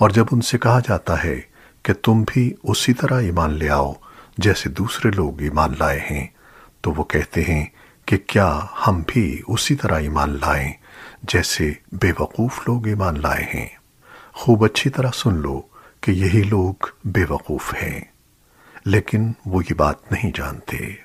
اور جب ان سے کہا جاتا ہے کہ تم بھی اسی طرح ایمان لے آؤ جیسے دوسرے لوگ ایمان لائے ہیں، تو وہ کہتے ہیں کہ کیا ہم بھی اسی طرح ایمان لائیں جیسے بے وقوف لوگ ایمان لائے ہیں۔ خوب اچھی طرح سن لو کہ یہی لوگ بے وقوف ہیں، لیکن وہ یہ بات نہیں جانتے۔